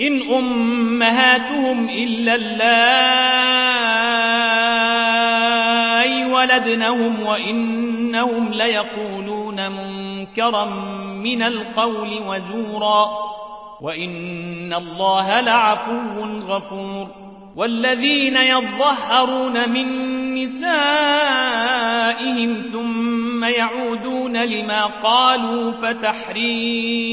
إن أمهاتهم إلا اللائي ولدنهم وإنهم ليقولون منكرا من القول وزورا وإن الله لعفو غفور والذين يظهرون من نسائهم ثم يعودون لما قالوا فتحرير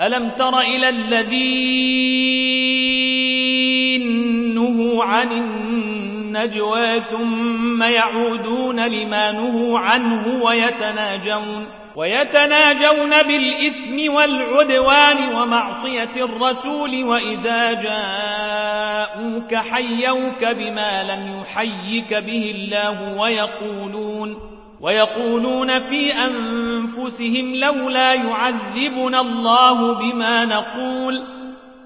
ألم تر إلى الذين نهوا عن النجوى ثم يعودون لما نهوا عنه ويتناجون ويتناجون بالإثم والعدوان ومعصية الرسول وإذا جاءوك حيوك بما لم يحيك به الله ويقولون ويقولون في أنفسهم لولا يعذبنا الله بما نقول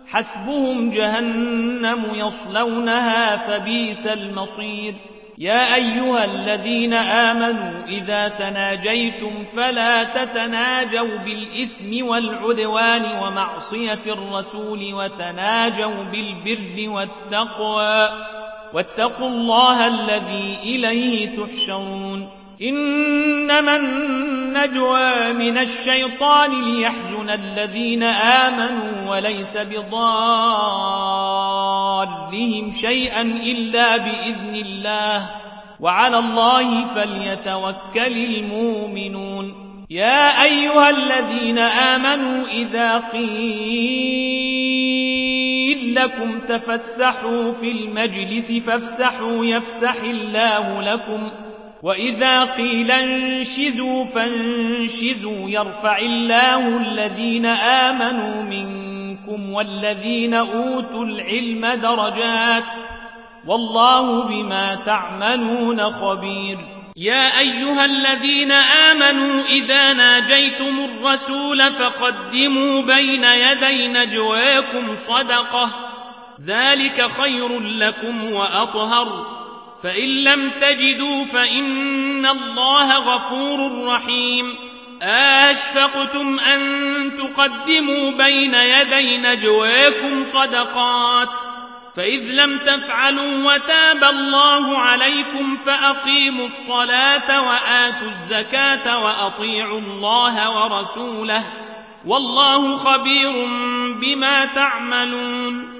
حسبهم جهنم يصلونها فبيس المصير. يا أيها الذين آمنوا إذا تناجيتم فلا تتناجوا بالإثم والعدوان ومعصية الرسول وتناجوا بالبر والتقوى واتقوا الله الذي إليه تحشرون. إنما النجوى من الشيطان ليحزن الذين آمنوا وليس بضارهم شيئا إلا بإذن الله. وعلى الله فليتوكل المؤمنون. يا أيها الذين آمنوا إذا قيل لكم تفسحوا في المجلس فافسحوا يفسح الله لكم. وإذا قيل انشزوا فانشزوا يرفع الله الذين آمنوا منكم والذين أوتوا العلم درجات والله بما تعملون خبير. يا أيها الذين آمنوا إذا ناجيتم الرسول فقدموا بين يدي نجواكم صدقة ذلك خير لكم وأطهر فإن لم تجدوا فإن الله غفور رحيم. أشفقتم أن تقدموا بين يدي نجواكم صدقات؟ فإذ لم تفعلوا وتاب الله عليكم فأقيموا الصلاة وآتوا الزكاة وأطيعوا الله ورسوله. والله خبير بما تعملون.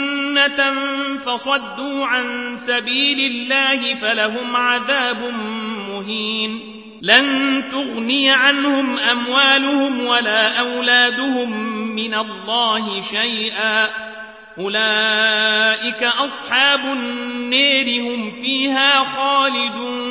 فصدوا عن سبيل الله فلهم عذاب مهين لن تغني عنهم أموالهم ولا أولادهم من الله شيئا أولئك أصحاب النير هم فيها خالدون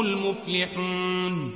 المفلحون.